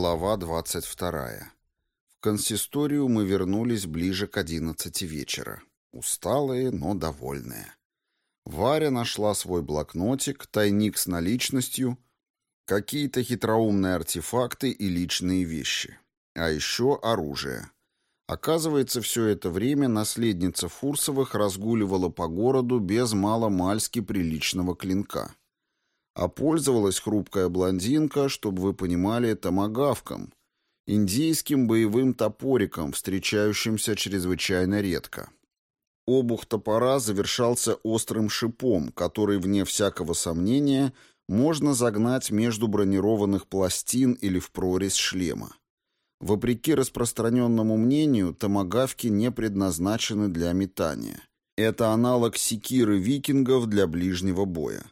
Глава 22. В консисторию мы вернулись ближе к одиннадцати вечера. Усталые, но довольные. Варя нашла свой блокнотик, тайник с наличностью, какие-то хитроумные артефакты и личные вещи. А еще оружие. Оказывается, все это время наследница Фурсовых разгуливала по городу без маломальски приличного клинка. А пользовалась хрупкая блондинка, чтобы вы понимали, томагавком, индийским боевым топориком, встречающимся чрезвычайно редко. Обух топора завершался острым шипом, который, вне всякого сомнения, можно загнать между бронированных пластин или в прорезь шлема. Вопреки распространенному мнению, томагавки не предназначены для метания. Это аналог секиры викингов для ближнего боя.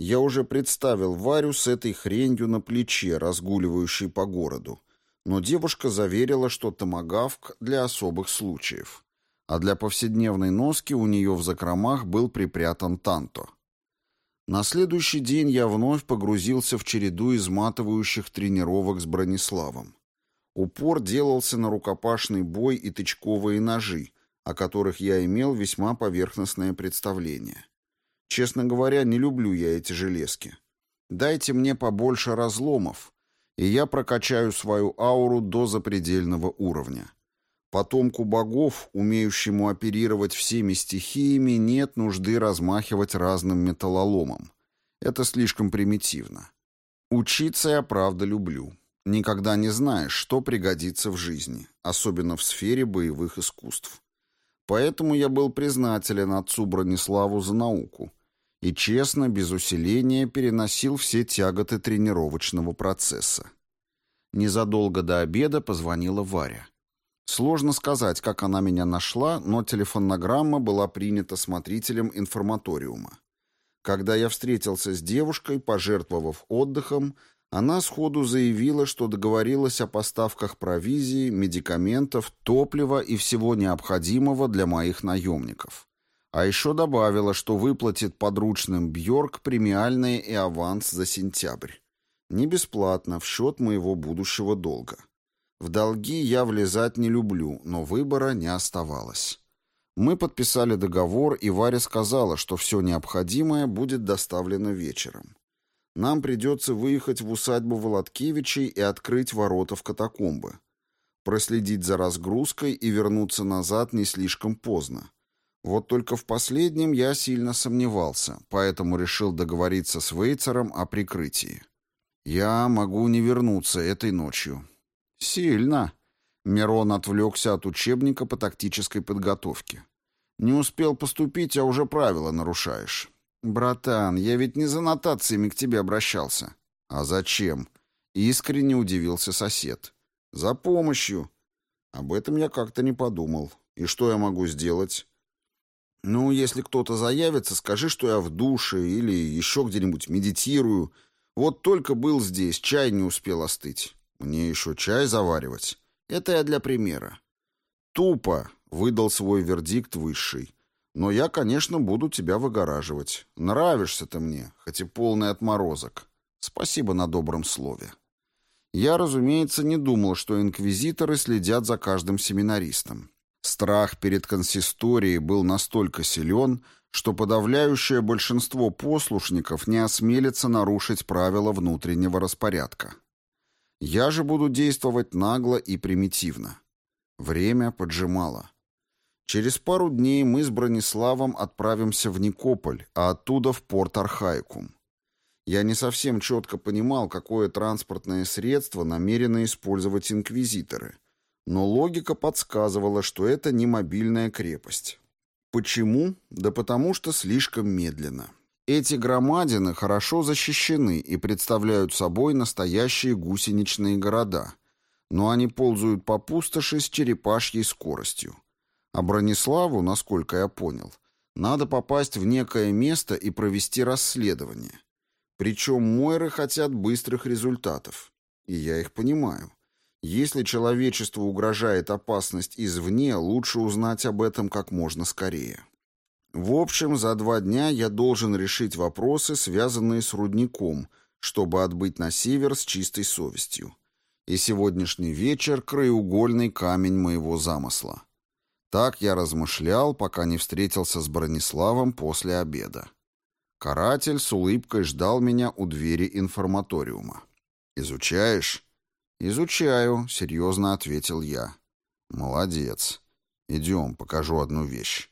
Я уже представил Варю с этой хренью на плече, разгуливающей по городу. Но девушка заверила, что томагавк для особых случаев. А для повседневной носки у нее в закромах был припрятан танто. На следующий день я вновь погрузился в череду изматывающих тренировок с Брониславом. Упор делался на рукопашный бой и тычковые ножи, о которых я имел весьма поверхностное представление. Честно говоря, не люблю я эти железки. Дайте мне побольше разломов, и я прокачаю свою ауру до запредельного уровня. Потомку богов, умеющему оперировать всеми стихиями, нет нужды размахивать разным металлоломом. Это слишком примитивно. Учиться я правда люблю. Никогда не знаешь, что пригодится в жизни, особенно в сфере боевых искусств. Поэтому я был признателен отцу Брониславу за науку, и честно, без усиления, переносил все тяготы тренировочного процесса. Незадолго до обеда позвонила Варя. Сложно сказать, как она меня нашла, но телефонограмма была принята смотрителем информаториума. Когда я встретился с девушкой, пожертвовав отдыхом, она сходу заявила, что договорилась о поставках провизии, медикаментов, топлива и всего необходимого для моих наемников. А еще добавила, что выплатит подручным Бьорк премиальные и аванс за сентябрь. Не бесплатно, в счет моего будущего долга. В долги я влезать не люблю, но выбора не оставалось. Мы подписали договор, и Варя сказала, что все необходимое будет доставлено вечером. Нам придется выехать в усадьбу Володкевичей и открыть ворота в катакомбы. Проследить за разгрузкой и вернуться назад не слишком поздно. Вот только в последнем я сильно сомневался, поэтому решил договориться с Вейцером о прикрытии. Я могу не вернуться этой ночью. Сильно. Мирон отвлекся от учебника по тактической подготовке. Не успел поступить, а уже правила нарушаешь. Братан, я ведь не за нотациями к тебе обращался. А зачем? Искренне удивился сосед. За помощью. Об этом я как-то не подумал. И что я могу сделать? «Ну, если кто-то заявится, скажи, что я в душе или еще где-нибудь медитирую. Вот только был здесь, чай не успел остыть. Мне еще чай заваривать. Это я для примера». «Тупо», — выдал свой вердикт высший. «Но я, конечно, буду тебя выгораживать. Нравишься ты мне, хоть и полный отморозок. Спасибо на добром слове». Я, разумеется, не думал, что инквизиторы следят за каждым семинаристом. Страх перед консисторией был настолько силен, что подавляющее большинство послушников не осмелится нарушить правила внутреннего распорядка. Я же буду действовать нагло и примитивно. Время поджимало. Через пару дней мы с Брониславом отправимся в Никополь, а оттуда в порт Архаикум. Я не совсем четко понимал, какое транспортное средство намерены использовать инквизиторы — но логика подсказывала, что это не мобильная крепость. Почему? Да потому что слишком медленно. Эти громадины хорошо защищены и представляют собой настоящие гусеничные города, но они ползают по пустоши с черепашьей скоростью. А Брониславу, насколько я понял, надо попасть в некое место и провести расследование. Причем Мойры хотят быстрых результатов. И я их понимаю. Если человечеству угрожает опасность извне, лучше узнать об этом как можно скорее. В общем, за два дня я должен решить вопросы, связанные с рудником, чтобы отбыть на север с чистой совестью. И сегодняшний вечер — краеугольный камень моего замысла. Так я размышлял, пока не встретился с Брониславом после обеда. Каратель с улыбкой ждал меня у двери информаториума. «Изучаешь?» «Изучаю», — серьезно ответил я. «Молодец. Идем, покажу одну вещь».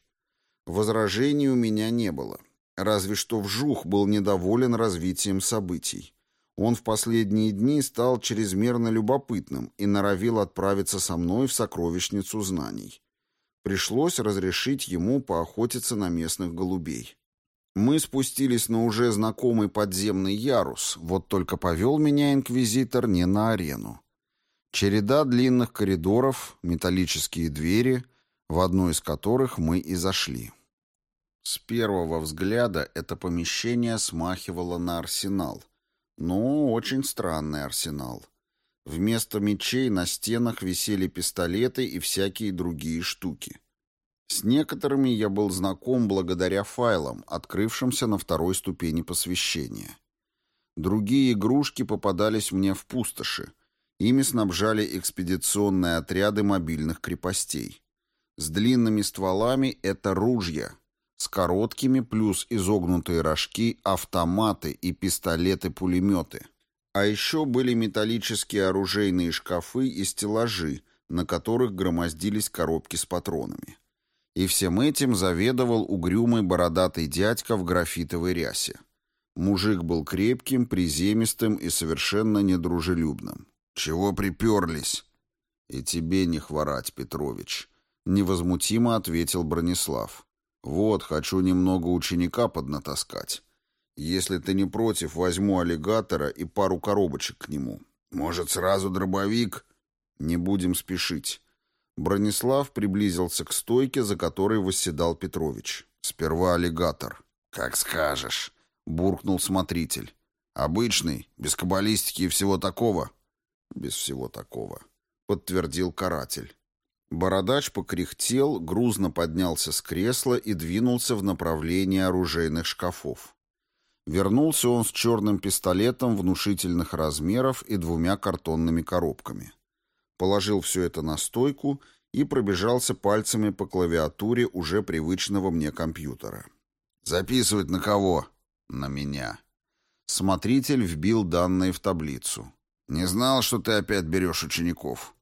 Возражений у меня не было. Разве что Вжух был недоволен развитием событий. Он в последние дни стал чрезмерно любопытным и норовил отправиться со мной в сокровищницу знаний. Пришлось разрешить ему поохотиться на местных голубей. Мы спустились на уже знакомый подземный ярус, вот только повел меня инквизитор не на арену. Череда длинных коридоров, металлические двери, в одну из которых мы и зашли. С первого взгляда это помещение смахивало на арсенал. Но очень странный арсенал. Вместо мечей на стенах висели пистолеты и всякие другие штуки. С некоторыми я был знаком благодаря файлам, открывшимся на второй ступени посвящения. Другие игрушки попадались мне в пустоши. Ими снабжали экспедиционные отряды мобильных крепостей. С длинными стволами это ружья, с короткими плюс изогнутые рожки, автоматы и пистолеты-пулеметы. А еще были металлические оружейные шкафы и стеллажи, на которых громоздились коробки с патронами. И всем этим заведовал угрюмый бородатый дядька в графитовой рясе. Мужик был крепким, приземистым и совершенно недружелюбным. «Чего приперлись?» «И тебе не хворать, Петрович», — невозмутимо ответил Бронислав. «Вот, хочу немного ученика поднатаскать. Если ты не против, возьму аллигатора и пару коробочек к нему. Может, сразу дробовик?» «Не будем спешить. Бронислав приблизился к стойке, за которой восседал Петрович. Сперва аллигатор. «Как скажешь», — буркнул смотритель. «Обычный, без каббалистики и всего такого?» «Без всего такого», — подтвердил каратель. Бородач покряхтел, грузно поднялся с кресла и двинулся в направлении оружейных шкафов. Вернулся он с черным пистолетом внушительных размеров и двумя картонными коробками положил все это на стойку и пробежался пальцами по клавиатуре уже привычного мне компьютера. «Записывать на кого?» «На меня». Смотритель вбил данные в таблицу. «Не знал, что ты опять берешь учеников».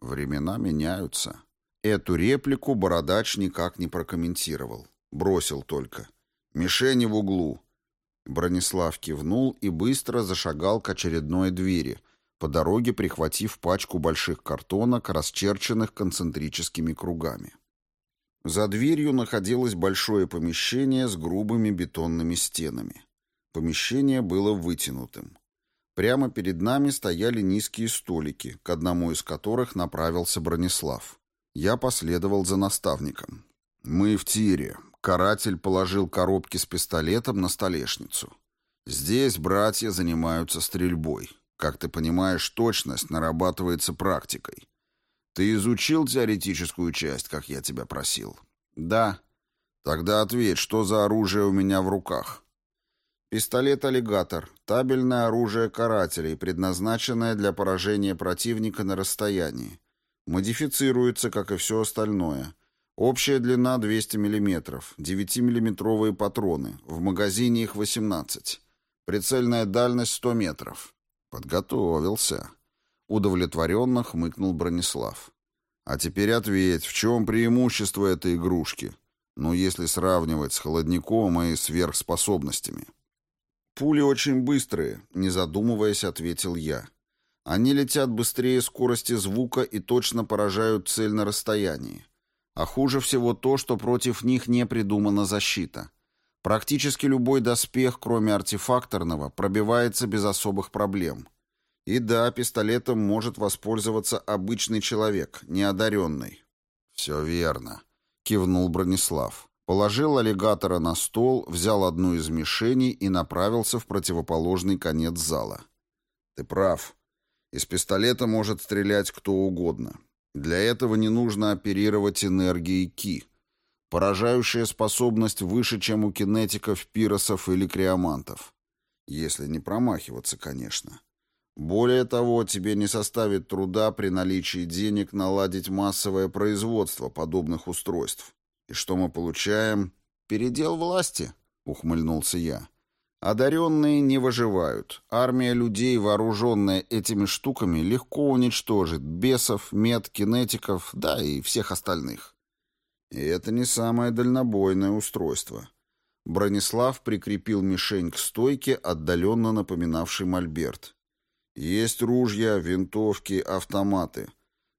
«Времена меняются». Эту реплику Бородач никак не прокомментировал. Бросил только. «Мишени в углу». Бронислав кивнул и быстро зашагал к очередной двери — по дороге прихватив пачку больших картонок, расчерченных концентрическими кругами. За дверью находилось большое помещение с грубыми бетонными стенами. Помещение было вытянутым. Прямо перед нами стояли низкие столики, к одному из которых направился Бронислав. Я последовал за наставником. «Мы в тире». Каратель положил коробки с пистолетом на столешницу. «Здесь братья занимаются стрельбой. Как ты понимаешь, точность нарабатывается практикой. Ты изучил теоретическую часть, как я тебя просил? Да. Тогда ответь, что за оружие у меня в руках? Пистолет-аллигатор. Табельное оружие карателей, предназначенное для поражения противника на расстоянии. Модифицируется, как и все остальное. Общая длина 200 мм, 9-миллиметровые патроны, в магазине их 18. Прицельная дальность 100 метров. «Подготовился», — удовлетворенно хмыкнул Бронислав. «А теперь ответь, в чем преимущество этой игрушки? Ну, если сравнивать с холодником и сверхспособностями». «Пули очень быстрые», — не задумываясь, ответил я. «Они летят быстрее скорости звука и точно поражают цель на расстоянии. А хуже всего то, что против них не придумана защита. Практически любой доспех, кроме артефакторного, пробивается без особых проблем. И да, пистолетом может воспользоваться обычный человек, неодаренный. «Все верно», — кивнул Бронислав. Положил аллигатора на стол, взял одну из мишеней и направился в противоположный конец зала. «Ты прав. Из пистолета может стрелять кто угодно. Для этого не нужно оперировать энергией Ки». Поражающая способность выше, чем у кинетиков, пиросов или криомантов. Если не промахиваться, конечно. Более того, тебе не составит труда при наличии денег наладить массовое производство подобных устройств. И что мы получаем? Передел власти, ухмыльнулся я. Одаренные не выживают. Армия людей, вооруженная этими штуками, легко уничтожит бесов, мед, кинетиков, да и всех остальных. И это не самое дальнобойное устройство. Бронислав прикрепил мишень к стойке, отдаленно напоминавшей мольберт. Есть ружья, винтовки, автоматы.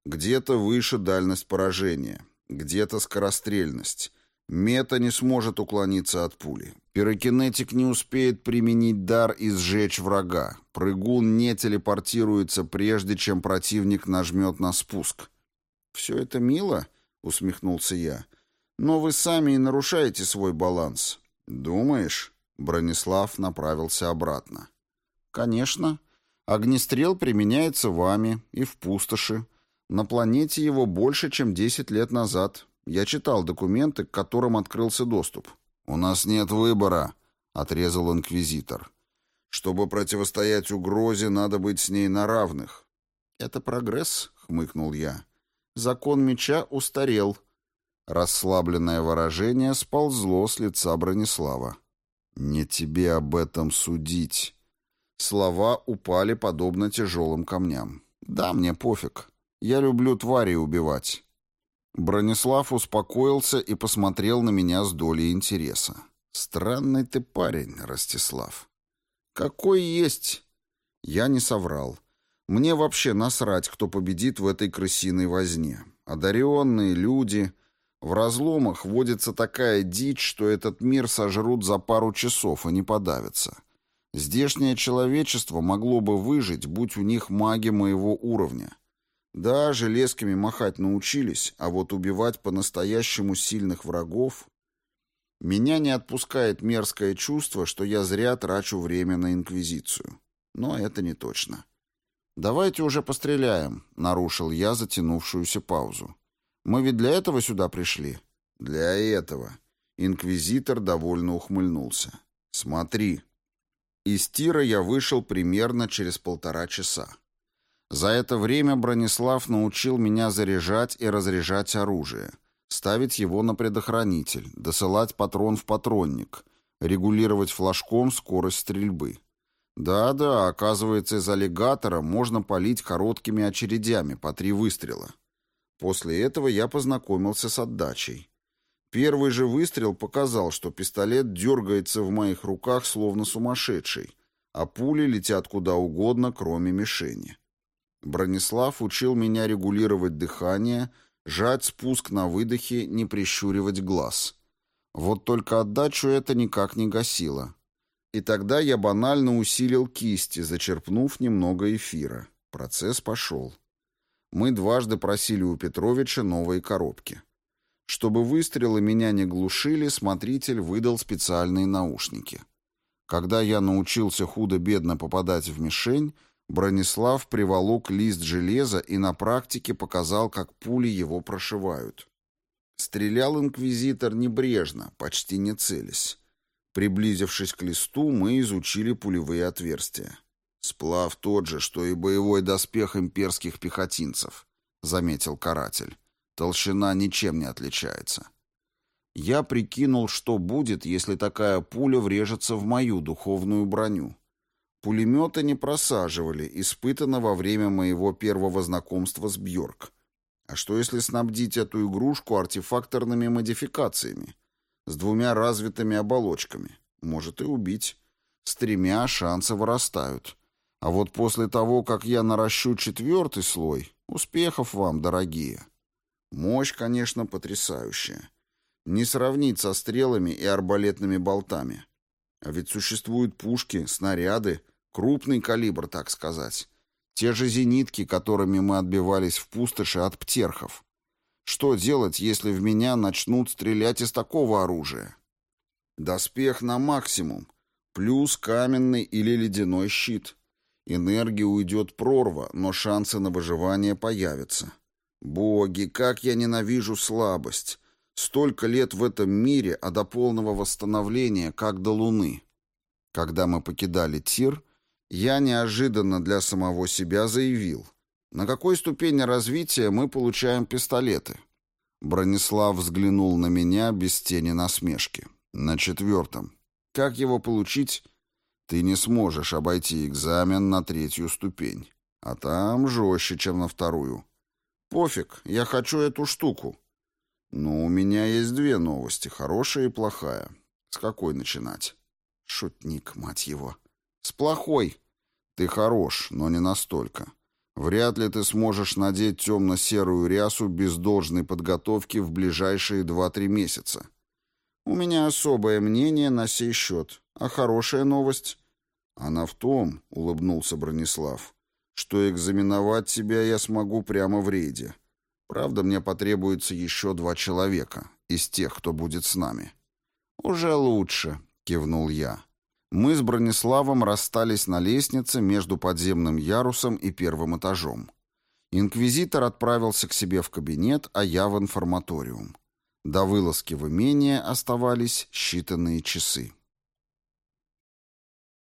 Где-то выше дальность поражения, где-то скорострельность. Мета не сможет уклониться от пули. Пирокинетик не успеет применить дар и сжечь врага. Прыгун не телепортируется, прежде чем противник нажмет на спуск. «Все это мило?» — усмехнулся я. «Но вы сами и нарушаете свой баланс». «Думаешь?» — Бронислав направился обратно. «Конечно», Огнестрел применяется вами и в пустоши. На планете его больше, чем 10 лет назад. Я читал документы, к которым открылся доступ. «У нас нет выбора», — отрезал инквизитор. «Чтобы противостоять угрозе, надо быть с ней на равных». «Это прогресс», — хмыкнул я. «Закон меча устарел». Расслабленное выражение сползло с лица Бронислава. «Не тебе об этом судить», Слова упали подобно тяжелым камням. «Да, мне пофиг. Я люблю твари убивать». Бронислав успокоился и посмотрел на меня с долей интереса. «Странный ты парень, Ростислав». «Какой есть?» Я не соврал. Мне вообще насрать, кто победит в этой крысиной возне. Одаренные люди... В разломах водится такая дичь, что этот мир сожрут за пару часов и не подавятся. Здешнее человечество могло бы выжить, будь у них маги моего уровня. Да, железками махать научились, а вот убивать по-настоящему сильных врагов... Меня не отпускает мерзкое чувство, что я зря трачу время на Инквизицию. Но это не точно. «Давайте уже постреляем», — нарушил я затянувшуюся паузу. «Мы ведь для этого сюда пришли?» «Для этого». Инквизитор довольно ухмыльнулся. «Смотри». Из тира я вышел примерно через полтора часа. За это время Бронислав научил меня заряжать и разряжать оружие, ставить его на предохранитель, досылать патрон в патронник, регулировать флажком скорость стрельбы. Да-да, оказывается, из аллигатора можно палить короткими очередями по три выстрела. После этого я познакомился с отдачей. Первый же выстрел показал, что пистолет дергается в моих руках словно сумасшедший, а пули летят куда угодно, кроме мишени. Бронислав учил меня регулировать дыхание, жать спуск на выдохе, не прищуривать глаз. Вот только отдачу это никак не гасило. И тогда я банально усилил кисти, зачерпнув немного эфира. Процесс пошел. Мы дважды просили у Петровича новые коробки. Чтобы выстрелы меня не глушили, смотритель выдал специальные наушники. Когда я научился худо-бедно попадать в мишень, Бронислав приволок лист железа и на практике показал, как пули его прошивают. Стрелял инквизитор небрежно, почти не целясь. Приблизившись к листу, мы изучили пулевые отверстия. «Сплав тот же, что и боевой доспех имперских пехотинцев», — заметил каратель. Толщина ничем не отличается. Я прикинул, что будет, если такая пуля врежется в мою духовную броню. Пулеметы не просаживали, испытано во время моего первого знакомства с Бьорк. А что если снабдить эту игрушку артефакторными модификациями? С двумя развитыми оболочками. Может и убить. С тремя шансы вырастают. А вот после того, как я наращу четвертый слой, успехов вам, дорогие. Мощь, конечно, потрясающая. Не сравнить со стрелами и арбалетными болтами. А ведь существуют пушки, снаряды, крупный калибр, так сказать. Те же зенитки, которыми мы отбивались в пустоши от птерхов. Что делать, если в меня начнут стрелять из такого оружия? Доспех на максимум, плюс каменный или ледяной щит. Энергии уйдет прорва, но шансы на выживание появятся. Боги, как я ненавижу слабость! Столько лет в этом мире, а до полного восстановления, как до Луны. Когда мы покидали Тир, Я неожиданно для самого себя заявил. На какой ступени развития мы получаем пистолеты? Бронислав взглянул на меня без тени насмешки. На четвертом. Как его получить? Ты не сможешь обойти экзамен на третью ступень. А там жестче, чем на вторую. Пофиг, я хочу эту штуку. Но у меня есть две новости, хорошая и плохая. С какой начинать? Шутник, мать его. С плохой. Ты хорош, но не настолько. Вряд ли ты сможешь надеть темно-серую рясу без должной подготовки в ближайшие два-три месяца. У меня особое мнение на сей счет. А хорошая новость? Она в том, — улыбнулся Бронислав, — что экзаменовать тебя я смогу прямо в рейде. Правда, мне потребуется еще два человека из тех, кто будет с нами. Уже лучше, — кивнул я. Мы с Брониславом расстались на лестнице между подземным ярусом и первым этажом. Инквизитор отправился к себе в кабинет, а я в информаториум. До вылазки в имение оставались считанные часы.